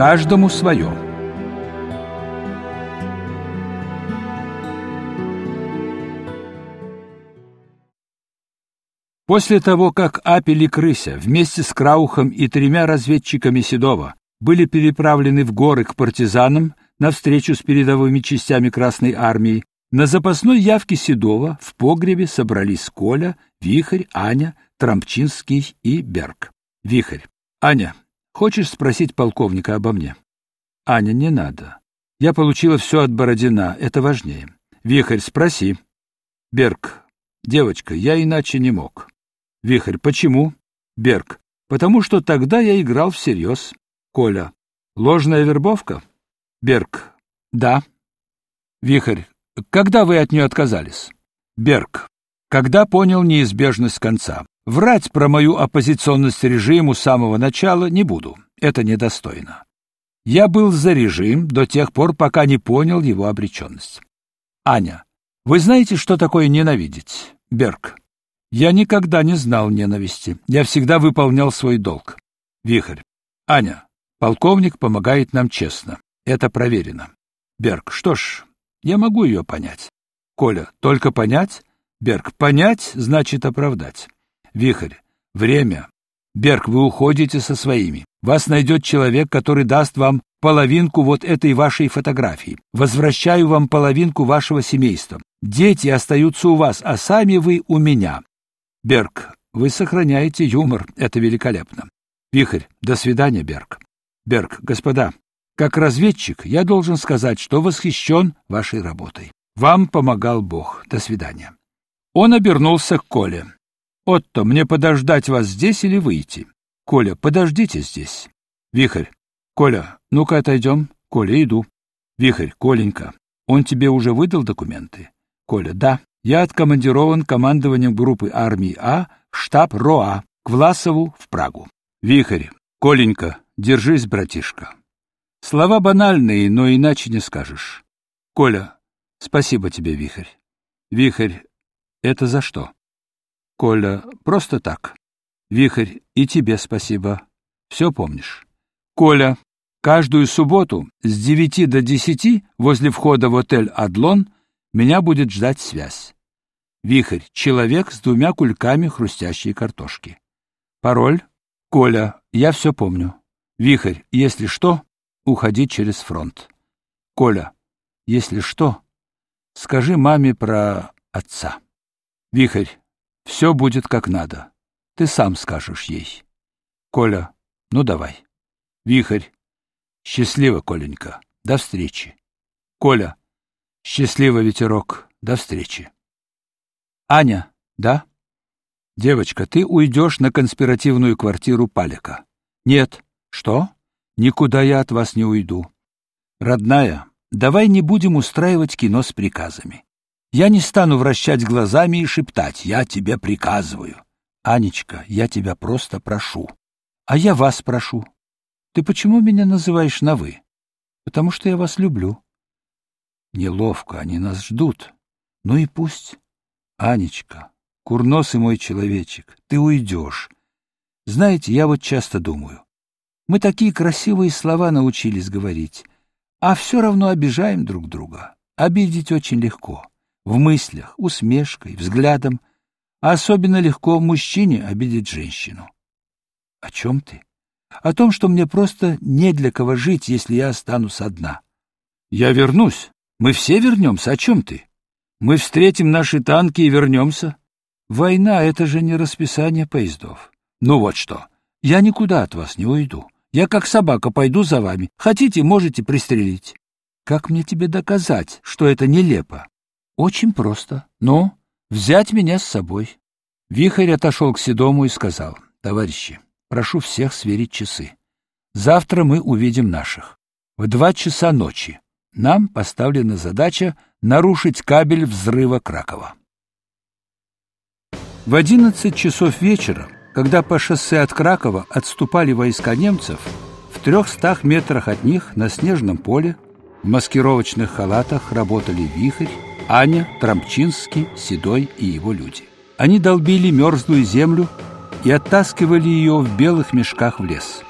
Каждому свое. После того, как Апель и Крыся вместе с Краухом и тремя разведчиками Седова были переправлены в горы к партизанам на встречу с передовыми частями Красной армии, на запасной явке Седова в погребе собрались Коля, Вихрь, Аня, Трампчинский и Берг. Вихрь. Аня, хочешь спросить полковника обо мне? Аня, не надо. Я получила все от Бородина, это важнее. Вихрь, спроси. Берг. Девочка, я иначе не мог. Вихрь. Почему? Берг. Потому что тогда я играл всерьез. Коля. Ложная вербовка? Берг. Да. Вихрь. Когда вы от нее отказались? Берг. Когда понял неизбежность конца. Врать про мою оппозиционность режиму с самого начала не буду. Это недостойно. Я был за режим до тех пор, пока не понял его обреченность. Аня. Вы знаете, что такое ненавидеть? Берг. Я никогда не знал ненависти. Я всегда выполнял свой долг. Вихрь. Аня, полковник помогает нам честно. Это проверено. Берг. Что ж, я могу ее понять. Коля. Только понять? Берг. Понять значит оправдать. Вихрь. Время. Берг, вы уходите со своими. Вас найдет человек, который даст вам половинку вот этой вашей фотографии. Возвращаю вам половинку вашего семейства. Дети остаются у вас, а сами вы у меня. Берг, вы сохраняете юмор, это великолепно. Вихрь, до свидания, Берг. Берг, господа, как разведчик я должен сказать, что восхищен вашей работой. Вам помогал Бог. До свидания. Он обернулся к Коле. Отто, мне подождать вас здесь или выйти? Коля, подождите здесь. Вихрь. Коля, ну-ка отойдем. Коля, иду. Вихрь, Коленька, он тебе уже выдал документы? Коля, да. Я откомандирован командованием группы армии А в штаб РОА к Власову в Прагу. Вихрь, Коленька, держись, братишка. Слова банальные, но иначе не скажешь. Коля, спасибо тебе, Вихрь. Вихрь, это за что? Коля, просто так. Вихрь, и тебе спасибо. Все помнишь. Коля, каждую субботу с девяти до десяти возле входа в отель «Адлон» Меня будет ждать связь. Вихрь — человек с двумя кульками хрустящей картошки. Пароль — Коля, я все помню. Вихрь, если что, уходи через фронт. Коля, если что, скажи маме про отца. Вихрь, все будет как надо. Ты сам скажешь ей. Коля, ну давай. Вихрь, счастливо, Коленька. До встречи. Коля, Счастливо, ветерок. До встречи. Аня, да? Девочка, ты уйдешь на конспиративную квартиру Палика. Нет. Что? Никуда я от вас не уйду. Родная, давай не будем устраивать кино с приказами. Я не стану вращать глазами и шептать «я тебе приказываю». Анечка, я тебя просто прошу. А я вас прошу. Ты почему меня называешь на «вы»? Потому что я вас люблю. Неловко, они нас ждут. Ну и пусть. Анечка, курносый мой человечек, ты уйдешь. Знаете, я вот часто думаю. Мы такие красивые слова научились говорить, а все равно обижаем друг друга. Обидеть очень легко. В мыслях, усмешкой, взглядом. А особенно легко мужчине обидеть женщину. О чем ты? О том, что мне просто не для кого жить, если я останусь одна. Я вернусь, мы все вернемся. О чем ты? Мы встретим наши танки и вернемся. Война — это же не расписание поездов. Ну вот что. Я никуда от вас не уйду. Я как собака пойду за вами. Хотите, можете пристрелить. Как мне тебе доказать, что это нелепо? Очень просто. Ну, взять меня с собой. Вихрь отошел к Седому и сказал, товарищи, прошу всех сверить часы. Завтра мы увидим наших. В два часа ночи нам поставлена задача нарушить кабель взрыва Кракова. В 11 часов вечера, когда по шоссе от Кракова отступали войска немцев, в трехстах метрах от них на снежном поле в маскировочных халатах работали Вихрь, Аня, Трампчинский, Седой и его люди. Они долбили мерзлую землю и оттаскивали ее в белых мешках в лес.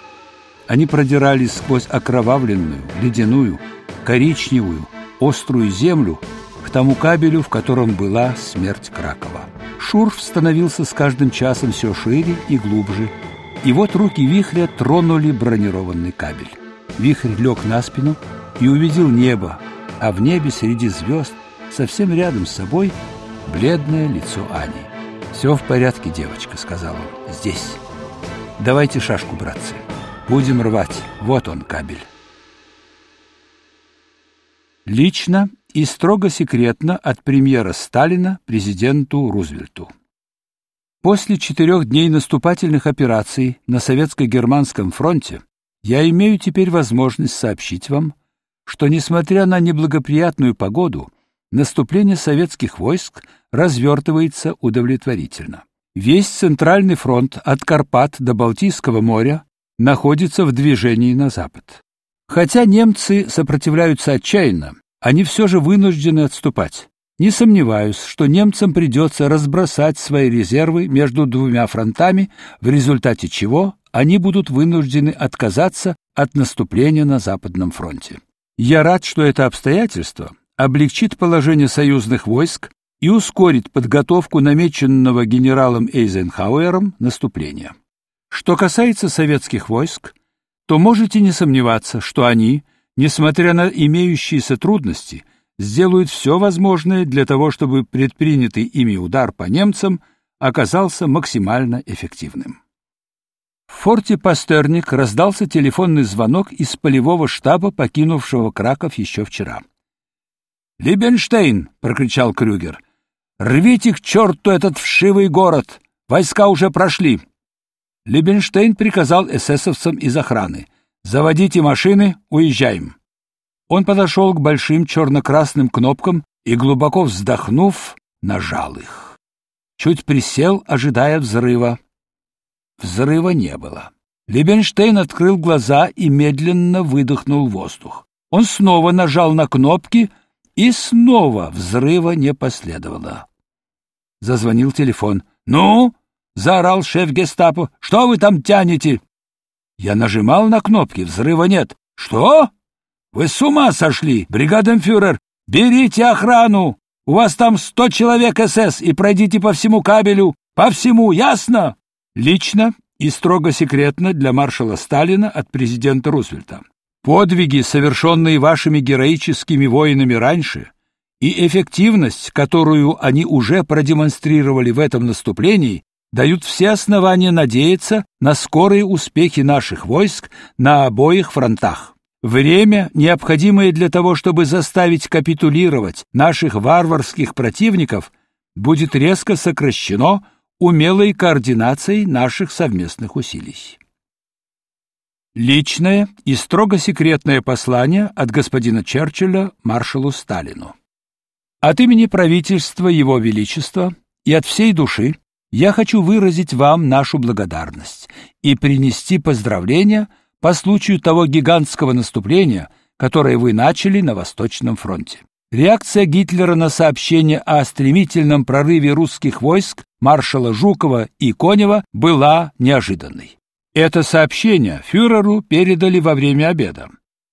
Они продирались сквозь окровавленную, ледяную, коричневую, острую землю к тому кабелю, в котором была смерть Кракова. Шурф становился с каждым часом все шире и глубже, и вот руки вихря тронули бронированный кабель. Вихрь лег на спину и увидел небо, а в небе среди звезд, совсем рядом с собой, бледное лицо Ани. «Все в порядке, девочка», — сказал он, — «здесь. Давайте шашку, братцы. Будем рвать. Вот он, кабель». Лично и строго секретно от премьера Сталина президенту Рузвельту. После четырех дней наступательных операций на советско-германском фронте я имею теперь возможность сообщить вам, что, несмотря на неблагоприятную погоду, наступление советских войск развертывается удовлетворительно. Весь Центральный фронт от Карпат до Балтийского моря находится в движении на запад. Хотя немцы сопротивляются отчаянно, они все же вынуждены отступать. Не сомневаюсь, что немцам придется разбросать свои резервы между двумя фронтами, в результате чего они будут вынуждены отказаться от наступления на Западном фронте. Я рад, что это обстоятельство облегчит положение союзных войск и ускорит подготовку намеченного генералом Эйзенхауэром наступления. Что касается советских войск, то можете не сомневаться, что они, несмотря на имеющиеся трудности, сделают все возможное для того, чтобы предпринятый ими удар по немцам оказался максимально эффективным. В форте Пастерник раздался телефонный звонок из полевого штаба, покинувшего Краков еще вчера. «Либенштейн!» — прокричал Крюгер. «Рвите к черту этот вшивый город! Войска уже прошли!» Либенштейн приказал эсэсовцам из охраны. «Заводите машины, уезжаем!» Он подошел к большим черно-красным кнопкам и, глубоко вздохнув, нажал их. Чуть присел, ожидая взрыва. Взрыва не было. Либенштейн открыл глаза и медленно выдохнул воздух. Он снова нажал на кнопки, и снова взрыва не последовало. Зазвонил телефон. «Ну?» — заорал шеф гестапо. «Что вы там тянете?» Я нажимал на кнопки, взрыва нет. «Что?» Вы с ума сошли, бригаденфюрер! Берите охрану! У вас там сто человек СС и пройдите по всему кабелю, по всему, ясно? Лично и строго секретно для маршала Сталина от президента Рузвельта. Подвиги, совершенные вашими героическими воинами раньше, и эффективность, которую они уже продемонстрировали в этом наступлении, дают все основания надеяться на скорые успехи наших войск на обоих фронтах. Время, необходимое для того, чтобы заставить капитулировать наших варварских противников, будет резко сокращено умелой координацией наших совместных усилий. Личное и строго секретное послание от господина Черчилля маршалу Сталину. От имени правительства Его Величества и от всей души я хочу выразить вам нашу благодарность и принести поздравления по случаю того гигантского наступления, которое вы начали на Восточном фронте. Реакция Гитлера на сообщение о стремительном прорыве русских войск маршала Жукова и Конева была неожиданной. Это сообщение фюреру передали во время обеда.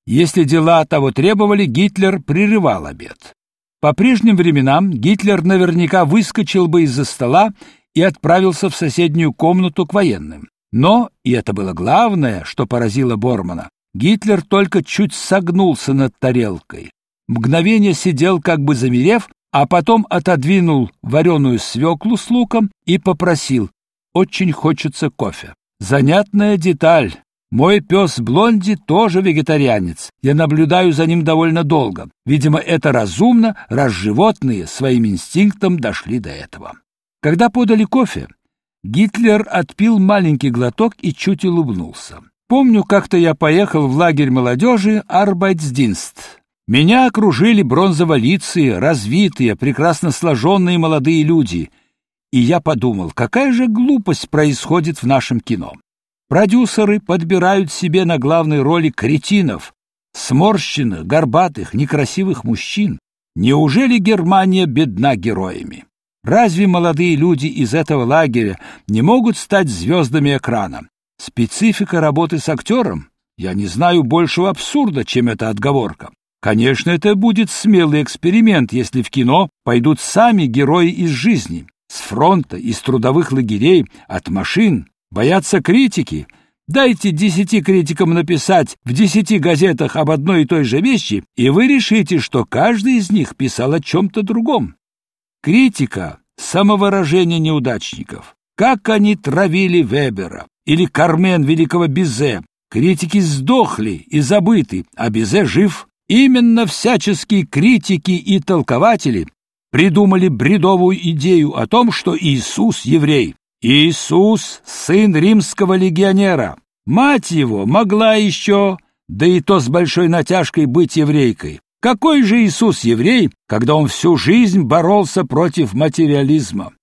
Если дела того требовали, Гитлер прерывал обед. По прежним временам Гитлер наверняка выскочил бы из-за стола и отправился в соседнюю комнату к военным. Но, и это было главное, что поразило Бормана, Гитлер только чуть согнулся над тарелкой. Мгновение сидел, как бы замерев, а потом отодвинул вареную свеклу с луком и попросил «Очень хочется кофе». Занятная деталь. Мой пес Блонди тоже вегетарианец. Я наблюдаю за ним довольно долго. Видимо, это разумно, раз животные своим инстинктом дошли до этого. Когда подали кофе, Гитлер отпил маленький глоток и чуть улыбнулся. Помню, как-то я поехал в лагерь молодежи Арбайтсдинст. Меня окружили бронзоволицые, развитые, прекрасно сложенные молодые люди. И я подумал, какая же глупость происходит в нашем кино. Продюсеры подбирают себе на главной роли кретинов, сморщенных, горбатых, некрасивых мужчин. Неужели Германия бедна героями? Разве молодые люди из этого лагеря не могут стать звездами экрана? Специфика работы с актером? Я не знаю большего абсурда, чем эта отговорка. Конечно, это будет смелый эксперимент, если в кино пойдут сами герои из жизни, с фронта, из трудовых лагерей, от машин, боятся критики. Дайте десяти критикам написать в десяти газетах об одной и той же вещи, и вы решите, что каждый из них писал о чем-то другом. Критика — самовыражение неудачников. Как они травили Вебера или Кармен великого Бизе. Критики сдохли и забыты, а Бизе жив. Именно всяческие критики и толкователи придумали бредовую идею о том, что Иисус еврей. Иисус — сын римского легионера. Мать его могла еще, да и то с большой натяжкой, быть еврейкой. Какой же Иисус еврей, когда он всю жизнь боролся против материализма?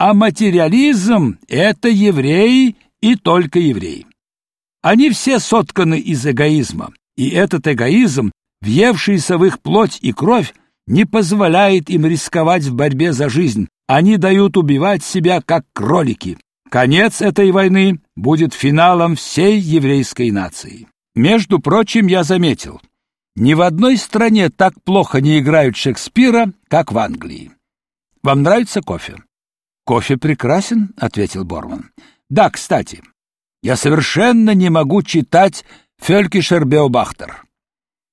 А материализм — это евреи и только евреи. Они все сотканы из эгоизма, и этот эгоизм въевшийся в их плоть и кровь, не позволяет им рисковать в борьбе за жизнь. Они дают убивать себя, как кролики. Конец этой войны будет финалом всей еврейской нации. Между прочим, я заметил, ни в одной стране так плохо не играют Шекспира, как в Англии. Вам нравится кофе? Кофе прекрасен, ответил Борман. Да, кстати, я совершенно не могу читать Фелькишер Беобахтер.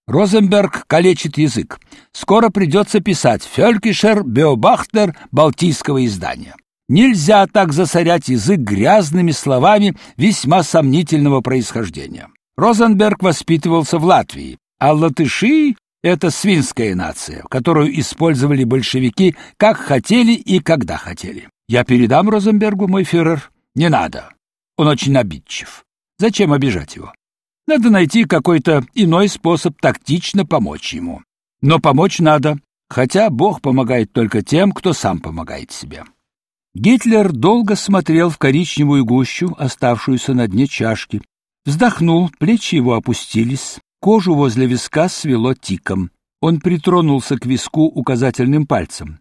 Розенберг калечит язык. Скоро придется писать Фелькишер Беобахтер балтийского издания. Нельзя так засорять язык грязными словами весьма сомнительного происхождения. Розенберг воспитывался в Латвии, а латыши — это свинская нация, которую использовали большевики как хотели и когда хотели. Я передам Розенбергу, мой фюрер. Не надо. Он очень обидчив. Зачем обижать его? Надо найти какой-то иной способ тактично помочь ему. Но помочь надо, хотя Бог помогает только тем, кто сам помогает себе. Гитлер долго смотрел в коричневую гущу, оставшуюся на дне чашки. Вздохнул, плечи его опустились, кожу возле виска свело тиком. Он притронулся к виску указательным пальцем.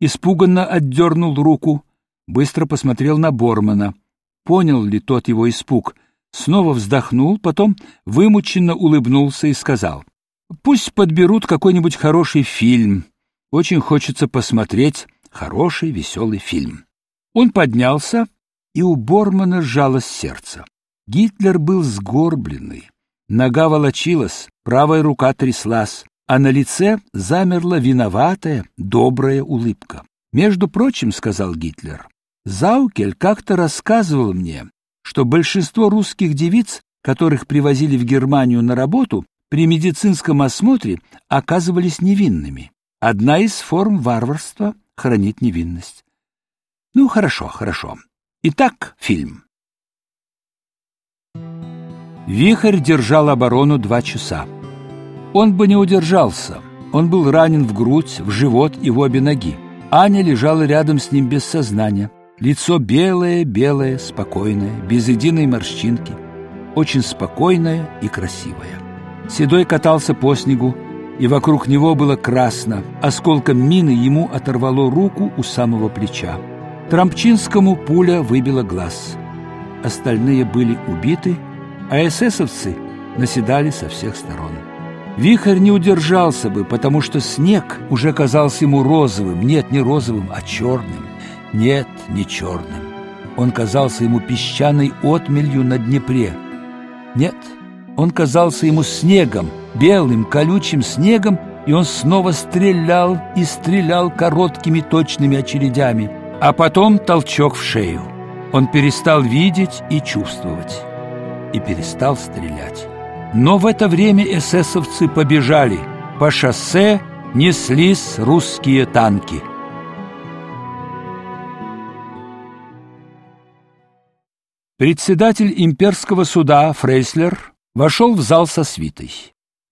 Испуганно отдернул руку, быстро посмотрел на Бормана. Понял ли тот его испуг? Снова вздохнул, потом вымученно улыбнулся и сказал, «Пусть подберут какой-нибудь хороший фильм. Очень хочется посмотреть хороший, веселый фильм». Он поднялся, и у Бормана сжалось сердце. Гитлер был сгорбленный, нога волочилась, правая рука тряслась, а на лице замерла виноватая, добрая улыбка. «Между прочим, — сказал Гитлер, — Заукель как-то рассказывал мне, что большинство русских девиц, которых привозили в Германию на работу, при медицинском осмотре оказывались невинными. Одна из форм варварства — хранить невинность. Ну, хорошо, хорошо. Итак, фильм. Вихрь держал оборону два часа. Он бы не удержался. Он был ранен в грудь, в живот и в обе ноги. Аня лежала рядом с ним без сознания. Лицо белое-белое, спокойное, без единой морщинки, очень спокойное и красивое. Седой катался по снегу, и вокруг него было красно. Осколком мины ему оторвало руку у самого плеча. Трампчинскому пуля выбила глаз. Остальные были убиты, а эсэсовцы наседали со всех сторон. Вихрь не удержался бы, потому что снег уже казался ему розовым, нет, не розовым, а черным. Нет, не черным. Он казался ему песчаной отмелью на Днепре. Нет, он казался ему снегом, белым, колючим снегом, и он снова стрелял и стрелял короткими точными очередями, а потом толчок в шею. Он перестал видеть и чувствовать, и перестал стрелять. Но в это время эсэсовцы побежали. По шоссе неслись русские танки – Председатель имперского суда Фрейслер вошел в зал со свитой.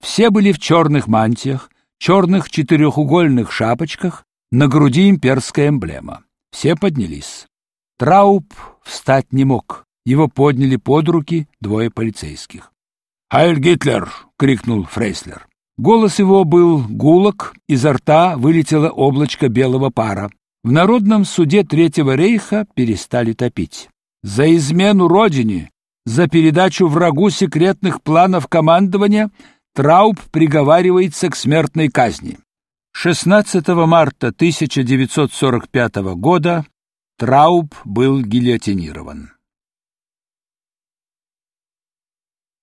Все были в черных мантиях, черных четырехугольных шапочках, на груди имперская эмблема. Все поднялись. Трауб встать не мог. Его подняли под руки двое полицейских. «Хайль Гитлер!» — крикнул Фрейслер. Голос его был гулок, изо рта вылетело облачко белого пара. В Народном суде Третьего рейха перестали топить. За измену родине За передачу врагу секретных планов командования Трауб приговаривается к смертной казни. 16 марта 1945 года Трауб был гильотинирован.